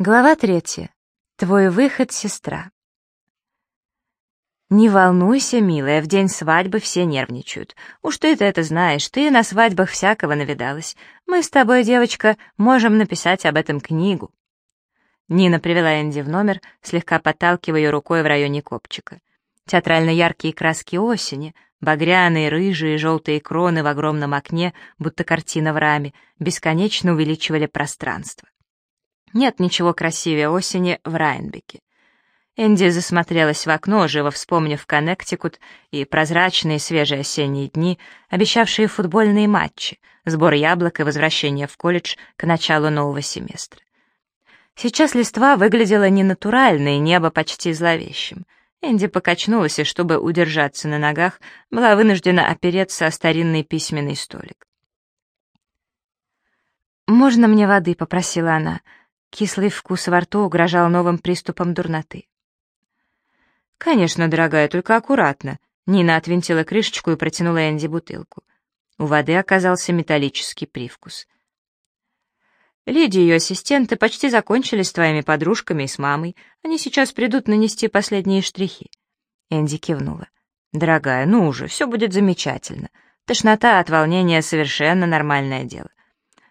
Глава третья. Твой выход, сестра. «Не волнуйся, милая, в день свадьбы все нервничают. Уж ты-то это знаешь, ты на свадьбах всякого навидалась. Мы с тобой, девочка, можем написать об этом книгу». Нина привела Энди в номер, слегка подталкивая ее рукой в районе копчика. Театрально яркие краски осени, багряные, рыжие, желтые кроны в огромном окне, будто картина в раме, бесконечно увеличивали пространство. Нет ничего красивее осени в Райнбеке. Энди засмотрелась в окно, живо вспомнив Коннектикут и прозрачные свежие осенние дни, обещавшие футбольные матчи, сбор яблок и возвращение в колледж к началу нового семестра. Сейчас листва выглядела ненатурально, и небо почти зловещим. Энди покачнулась, и чтобы удержаться на ногах, была вынуждена опереться о старинный письменный столик. «Можно мне воды?» — попросила она — Кислый вкус во рту угрожал новым приступом дурноты. «Конечно, дорогая, только аккуратно». Нина отвинтила крышечку и протянула Энди бутылку. У воды оказался металлический привкус. «Лидия и ее ассистенты почти закончили с твоими подружками и с мамой. Они сейчас придут нанести последние штрихи». Энди кивнула. «Дорогая, ну уже, все будет замечательно. Тошнота от волнения — совершенно нормальное дело.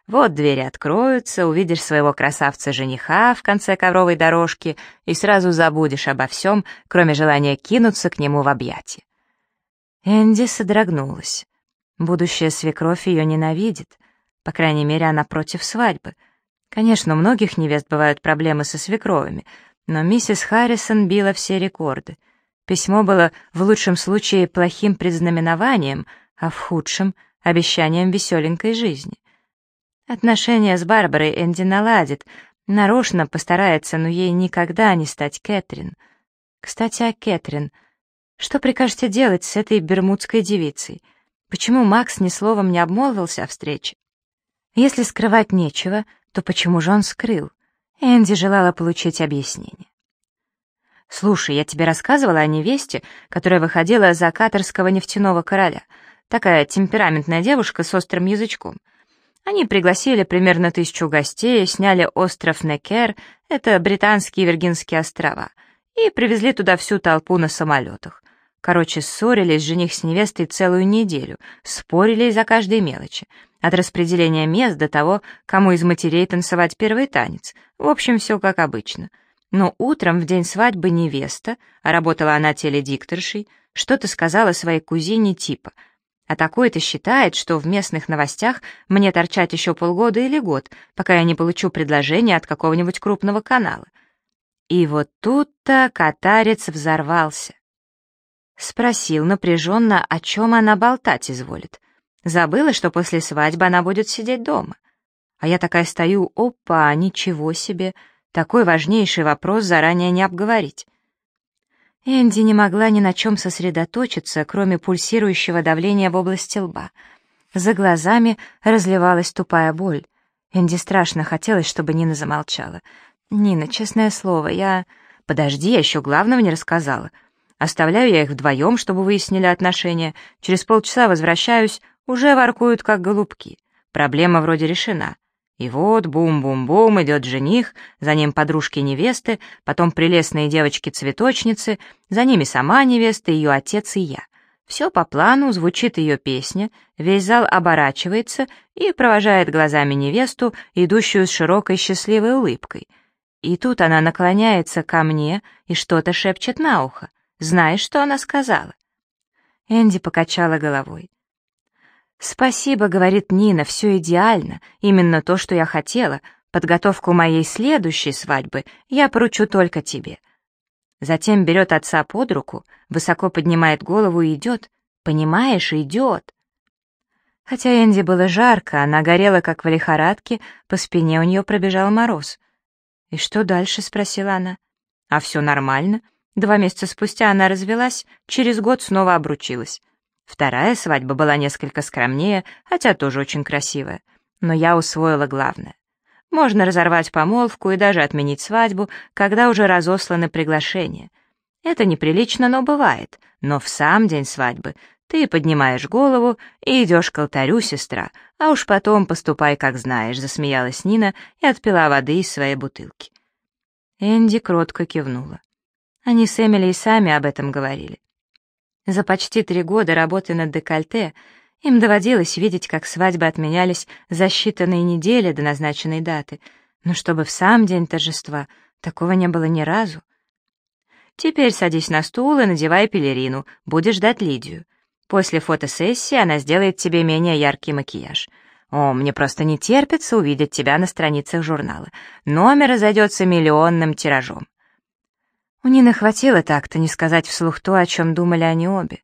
Вот двери откроются, увидишь своего красавца-жениха в конце ковровой дорожки и сразу забудешь обо всем, кроме желания кинуться к нему в объятия. Энди содрогнулась. Будущая свекровь ее ненавидит. По крайней мере, она против свадьбы. Конечно, у многих невест бывают проблемы со свекровями, но миссис Харрисон била все рекорды. Письмо было в лучшем случае плохим предзнаменованием, а в худшем — обещанием веселенькой жизни. Отношения с Барбарой Энди наладит, нарочно постарается, но ей никогда не стать Кэтрин. Кстати, о Кэтрин. Что прикажете делать с этой бермудской девицей? Почему Макс ни словом не обмолвился о встрече? Если скрывать нечего, то почему же он скрыл? Энди желала получить объяснение. «Слушай, я тебе рассказывала о невесте, которая выходила за каторского нефтяного короля. Такая темпераментная девушка с острым язычком. Они пригласили примерно тысячу гостей, сняли остров Некер, это британские Виргинские острова, и привезли туда всю толпу на самолетах. Короче, ссорились жених с невестой целую неделю, спорили из-за каждой мелочи. От распределения мест до того, кому из матерей танцевать первый танец. В общем, все как обычно. Но утром, в день свадьбы, невеста, а работала она теледикторшей, что-то сказала своей кузине типа — а такой-то считает, что в местных новостях мне торчать еще полгода или год, пока я не получу предложение от какого-нибудь крупного канала. И вот тут-то катарец взорвался. Спросил напряженно, о чем она болтать изволит. Забыла, что после свадьбы она будет сидеть дома. А я такая стою, опа, ничего себе, такой важнейший вопрос заранее не обговорить. Энди не могла ни на чем сосредоточиться, кроме пульсирующего давления в области лба. За глазами разливалась тупая боль. Энди страшно хотелось, чтобы Нина замолчала. «Нина, честное слово, я...» «Подожди, я еще главного не рассказала. Оставляю я их вдвоем, чтобы выяснили отношения. Через полчаса возвращаюсь, уже воркуют, как голубки. Проблема вроде решена. И вот бум-бум-бум идет жених, за ним подружки невесты, потом прелестные девочки-цветочницы, за ними сама невеста, ее отец и я. Все по плану, звучит ее песня, весь зал оборачивается и провожает глазами невесту, идущую с широкой счастливой улыбкой. И тут она наклоняется ко мне и что-то шепчет на ухо. Знаешь, что она сказала? Энди покачала головой. «Спасибо», — говорит Нина, — «все идеально, именно то, что я хотела. Подготовку моей следующей свадьбы я поручу только тебе». Затем берет отца под руку, высоко поднимает голову и идет. Понимаешь, идет. Хотя Энди было жарко, она горела, как в лихорадке, по спине у нее пробежал мороз. «И что дальше?» — спросила она. «А все нормально. Два месяца спустя она развелась, через год снова обручилась. Вторая свадьба была несколько скромнее, хотя тоже очень красивая. Но я усвоила главное. Можно разорвать помолвку и даже отменить свадьбу, когда уже разосланы приглашения. Это неприлично, но бывает. Но в сам день свадьбы ты поднимаешь голову и идешь к алтарю, сестра, а уж потом поступай, как знаешь», — засмеялась Нина и отпила воды из своей бутылки. Энди кротко кивнула. Они с Эмили и сами об этом говорили. За почти три года работы над декольте им доводилось видеть, как свадьбы отменялись за считанные недели до назначенной даты, но чтобы в сам день торжества такого не было ни разу. Теперь садись на стул и надевай пелерину, будешь ждать Лидию. После фотосессии она сделает тебе менее яркий макияж. О, мне просто не терпится увидеть тебя на страницах журнала. Номер разойдется миллионным тиражом. У Нины хватило так-то не сказать вслух то, о чем думали они обе.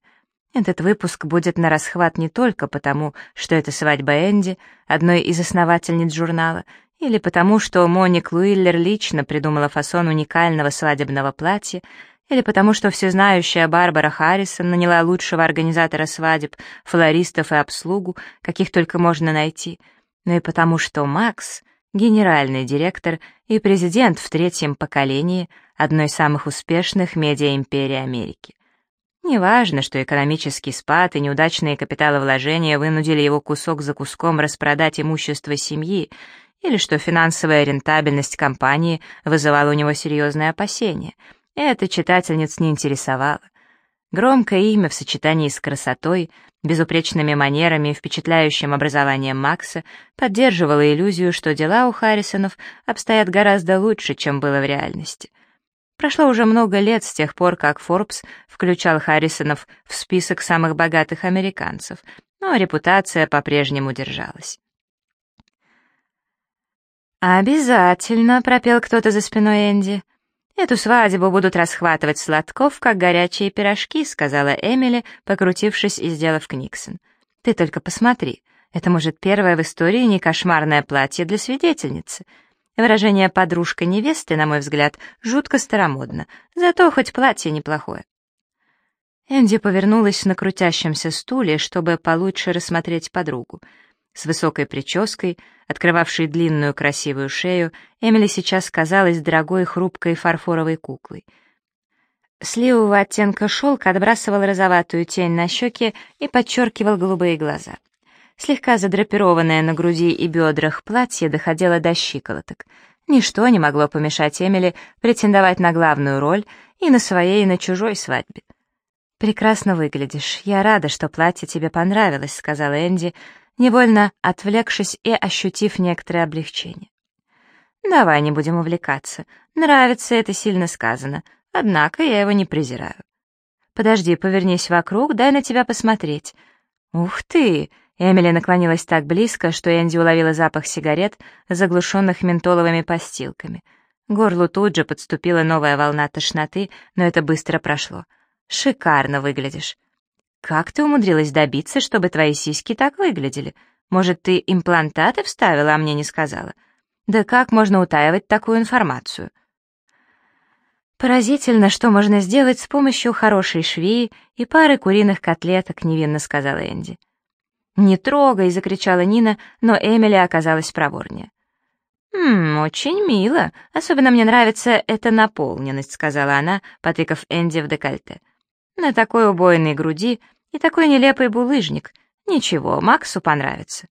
Этот выпуск будет на расхват не только потому, что это свадьба Энди, одной из основательниц журнала, или потому, что Моник Луиллер лично придумала фасон уникального свадебного платья, или потому, что всезнающая Барбара Харрисон наняла лучшего организатора свадеб, флористов и обслугу, каких только можно найти, но и потому, что Макс — генеральный директор и президент в третьем поколении одной из самых успешных медиа-империй Америки. Неважно, что экономический спад и неудачные капиталовложения вынудили его кусок за куском распродать имущество семьи, или что финансовая рентабельность компании вызывала у него серьезные опасения. Это читательниц не интересовало. Громкое имя в сочетании с красотой, безупречными манерами и впечатляющим образованием Макса поддерживало иллюзию, что дела у Харрисонов обстоят гораздо лучше, чем было в реальности. Прошло уже много лет с тех пор, как Forbes включал Харрисонов в список самых богатых американцев, но репутация по-прежнему держалась. «Обязательно», — пропел кто-то за спиной Энди. «Эту свадьбу будут расхватывать сладков, как горячие пирожки», — сказала Эмили, покрутившись и сделав книксон. «Ты только посмотри, это, может, первое в истории не кошмарное платье для свидетельницы. Выражение «подружка невесты», на мой взгляд, жутко старомодно, зато хоть платье неплохое». Энди повернулась на крутящемся стуле, чтобы получше рассмотреть подругу — с высокой прической, открывавшей длинную красивую шею, Эмили сейчас казалась дорогой хрупкой фарфоровой куклой. Сливового оттенка шелк отбрасывал розоватую тень на щеки и подчеркивал голубые глаза. Слегка задрапированное на груди и бедрах платье доходило до щиколоток. Ничто не могло помешать Эмили претендовать на главную роль и на своей, и на чужой свадьбе. «Прекрасно выглядишь. Я рада, что платье тебе понравилось», — сказала Энди, невольно отвлекшись и ощутив некоторое облегчение. «Давай не будем увлекаться. Нравится это сильно сказано, однако я его не презираю. Подожди, повернись вокруг, дай на тебя посмотреть. Ух ты!» Эмили наклонилась так близко, что Энди уловила запах сигарет, заглушенных ментоловыми постилками. Горлу тут же подступила новая волна тошноты, но это быстро прошло. «Шикарно выглядишь. «Как ты умудрилась добиться, чтобы твои сиськи так выглядели? Может, ты имплантаты вставила, а мне не сказала? Да как можно утаивать такую информацию?» «Поразительно, что можно сделать с помощью хорошей швеи и пары куриных котлеток», — невинно сказала Энди. «Не трогай!» — закричала Нина, но Эмили оказалась проворнее. «Ммм, очень мило. Особенно мне нравится эта наполненность», — сказала она, потыкав Энди в декольте. «На такой убойной груди и такой нелепый булыжник. Ничего, Максу понравится.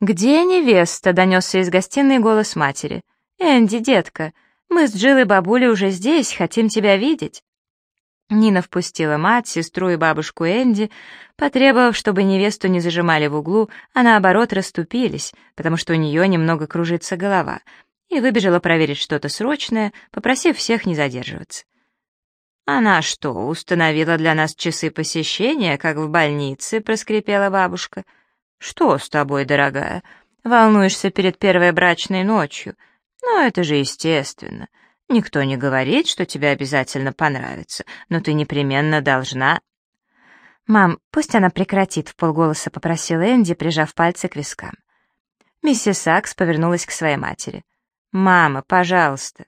«Где невеста?» — донесся из гостиной голос матери. «Энди, детка, мы с Джилл и бабулей уже здесь, хотим тебя видеть». Нина впустила мать, сестру и бабушку Энди, потребовав, чтобы невесту не зажимали в углу, а наоборот расступились, потому что у нее немного кружится голова, и выбежала проверить что-то срочное, попросив всех не задерживаться. «Она что, установила для нас часы посещения, как в больнице?» — проскрипела бабушка. «Что с тобой, дорогая? Волнуешься перед первой брачной ночью? Ну, это же естественно. Никто не говорит, что тебе обязательно понравится, но ты непременно должна...» «Мам, пусть она прекратит», — в полголоса попросил Энди, прижав пальцы к вискам. Миссис Сакс повернулась к своей матери. «Мама, пожалуйста».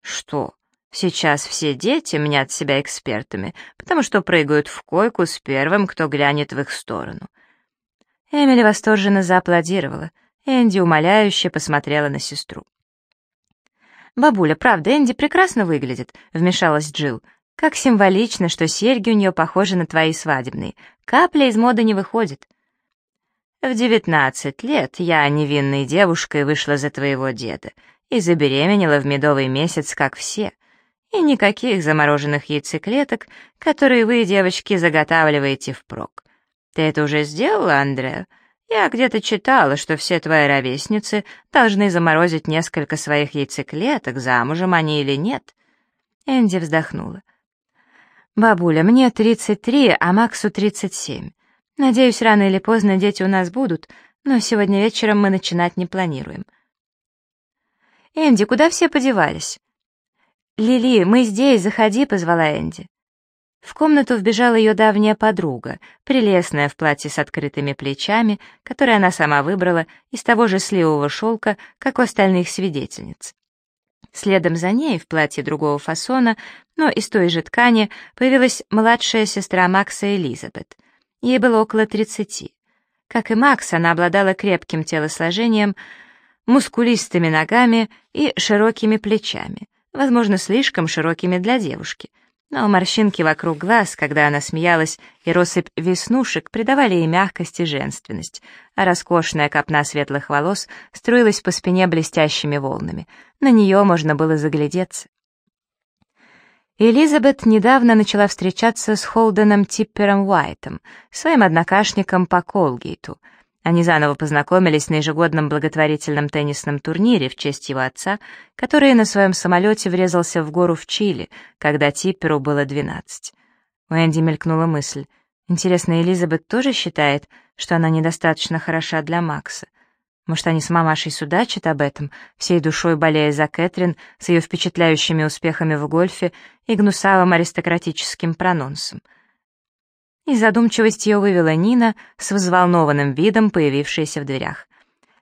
«Что?» Сейчас все дети мнят себя экспертами, потому что прыгают в койку с первым, кто глянет в их сторону. Эмили восторженно зааплодировала. Энди умоляюще посмотрела на сестру. «Бабуля, правда, Энди прекрасно выглядит», — вмешалась Джилл. «Как символично, что серьги у нее похожи на твои свадебные. Капля из моды не выходит». В девятнадцать лет я невинной девушкой вышла за твоего деда и забеременела в медовый месяц, как все. И никаких замороженных яйцеклеток, которые вы, девочки, заготавливаете впрок. Ты это уже сделала, Андреа? Я где-то читала, что все твои ровесницы должны заморозить несколько своих яйцеклеток, замужем они или нет. Энди вздохнула. «Бабуля, мне 33, а Максу 37. Надеюсь, рано или поздно дети у нас будут, но сегодня вечером мы начинать не планируем. «Энди, куда все подевались?» «Лили, мы здесь, заходи», — позвала Энди. В комнату вбежала ее давняя подруга, прелестная в платье с открытыми плечами, которое она сама выбрала из того же сливового шелка, как у остальных свидетельниц. Следом за ней, в платье другого фасона, но из той же ткани, появилась младшая сестра Макса Элизабет — Ей было около тридцати. Как и Макс, она обладала крепким телосложением, мускулистыми ногами и широкими плечами, возможно, слишком широкими для девушки. Но морщинки вокруг глаз, когда она смеялась, и россыпь веснушек придавали ей мягкость и женственность, а роскошная копна светлых волос струилась по спине блестящими волнами. На нее можно было заглядеться. Элизабет недавно начала встречаться с Холденом Типпером Уайтом, своим однокашником по Колгейту. Они заново познакомились на ежегодном благотворительном теннисном турнире в честь его отца, который на своем самолете врезался в гору в Чили, когда Типперу было 12. У Энди мелькнула мысль. Интересно, Элизабет тоже считает, что она недостаточно хороша для Макса? Может, они с мамашей судачат об этом, всей душой болея за Кэтрин с ее впечатляющими успехами в гольфе и гнусавым аристократическим прононсом. Из задумчивости ее вывела Нина с взволнованным видом, появившаяся в дверях.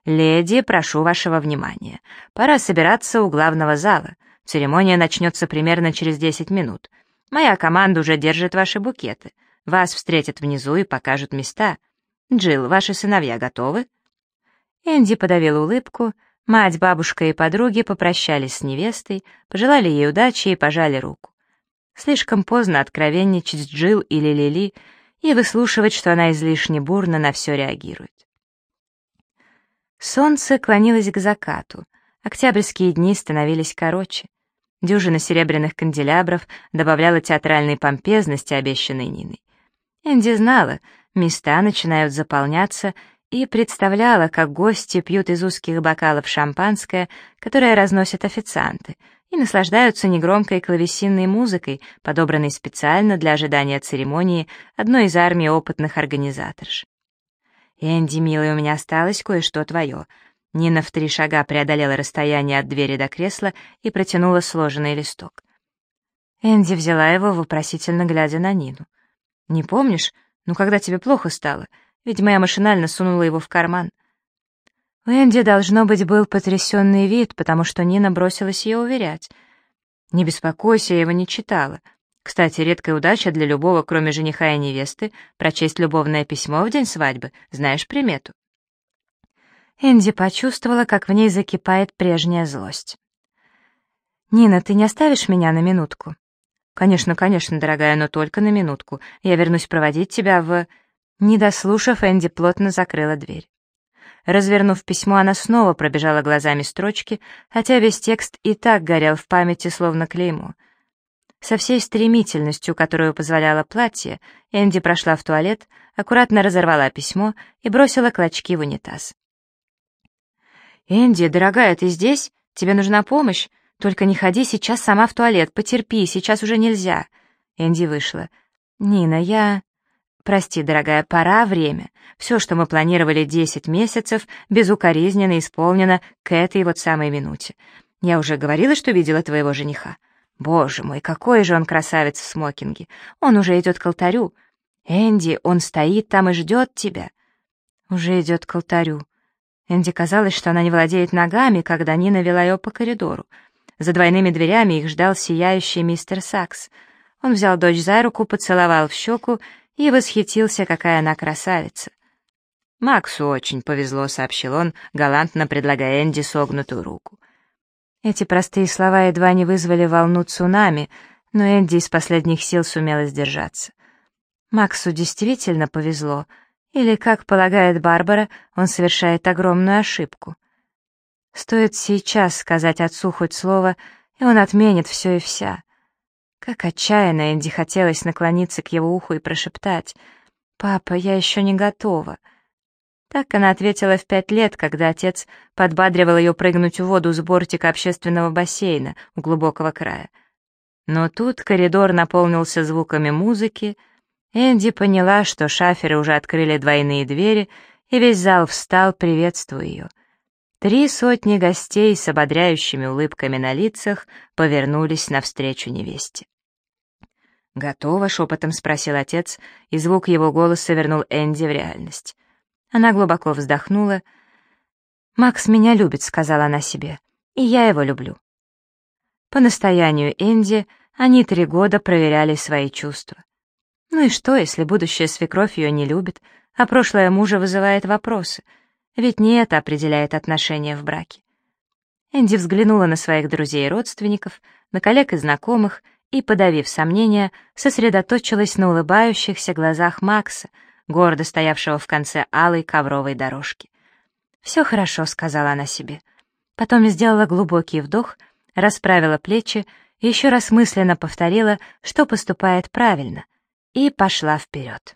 «Леди, прошу вашего внимания. Пора собираться у главного зала. Церемония начнется примерно через 10 минут. Моя команда уже держит ваши букеты. Вас встретят внизу и покажут места. Джилл, ваши сыновья готовы?» Энди подавил улыбку, мать, бабушка и подруги попрощались с невестой, пожелали ей удачи и пожали руку. Слишком поздно откровенничать с Джилл или Лили и выслушивать, что она излишне бурно на все реагирует. Солнце клонилось к закату, октябрьские дни становились короче. Дюжина серебряных канделябров добавляла театральной помпезности, обещанной Ниной. Энди знала, места начинают заполняться, и представляла, как гости пьют из узких бокалов шампанское, которое разносят официанты, и наслаждаются негромкой клавесинной музыкой, подобранной специально для ожидания церемонии одной из армий опытных организаторш. «Энди, милый, у меня осталось кое-что твое». Нина в три шага преодолела расстояние от двери до кресла и протянула сложенный листок. Энди взяла его, вопросительно глядя на Нину. «Не помнишь? Ну, когда тебе плохо стало?» Видимо, я машинально сунула его в карман. У Энди, должно быть, был потрясенный вид, потому что Нина бросилась ее уверять. «Не беспокойся, я его не читала. Кстати, редкая удача для любого, кроме жениха и невесты, прочесть любовное письмо в день свадьбы. Знаешь примету?» Энди почувствовала, как в ней закипает прежняя злость. «Нина, ты не оставишь меня на минутку?» «Конечно, конечно, дорогая, но только на минутку. Я вернусь проводить тебя в...» Не дослушав, Энди плотно закрыла дверь. Развернув письмо, она снова пробежала глазами строчки, хотя весь текст и так горел в памяти, словно клеймо. Со всей стремительностью, которую позволяло платье, Энди прошла в туалет, аккуратно разорвала письмо и бросила клочки в унитаз. «Энди, дорогая, ты здесь? Тебе нужна помощь? Только не ходи сейчас сама в туалет, потерпи, сейчас уже нельзя». Энди вышла. «Нина, я...» «Прости, дорогая, пора, время. Все, что мы планировали 10 месяцев, безукоризненно исполнено к этой вот самой минуте. Я уже говорила, что видела твоего жениха. Боже мой, какой же он красавец в смокинге. Он уже идет к алтарю. Энди, он стоит там и ждет тебя. Уже идет к алтарю. Энди казалось, что она не владеет ногами, когда Нина вела ее по коридору. За двойными дверями их ждал сияющий мистер Сакс. Он взял дочь за руку, поцеловал в щеку и восхитился, какая она красавица. «Максу очень повезло», — сообщил он, галантно предлагая Энди согнутую руку. Эти простые слова едва не вызвали волну цунами, но Энди из последних сил сумела сдержаться. Максу действительно повезло, Или, как полагает Барбара, он совершает огромную ошибку. Стоит сейчас сказать отцу хоть слово, и он отменит все и вся. Как отчаянно Энди хотелось наклониться к его уху и прошептать «Папа, я еще не готова». Так она ответила в пять лет, когда отец подбадривал ее прыгнуть в воду с бортика общественного бассейна у глубокого края. Но тут коридор наполнился звуками музыки, Энди поняла, что шаферы уже открыли двойные двери, и весь зал встал, приветствуя ее. Три сотни гостей с ободряющими улыбками на лицах повернулись навстречу невесте. «Готово?» — шепотом спросил отец, и звук его голоса вернул Энди в реальность. Она глубоко вздохнула. «Макс меня любит», — сказала она себе, — «и я его люблю». По настоянию Энди они три года проверяли свои чувства. Ну и что, если будущая свекровь ее не любит, а прошлое мужа вызывает вопросы? Ведь не это определяет отношения в браке. Энди взглянула на своих друзей и родственников, на коллег и знакомых, и, подавив сомнения, сосредоточилась на улыбающихся глазах Макса, гордо стоявшего в конце алой ковровой дорожки. «Все хорошо», — сказала она себе. Потом сделала глубокий вдох, расправила плечи и еще раз мысленно повторила, что поступает правильно — и пошла вперед.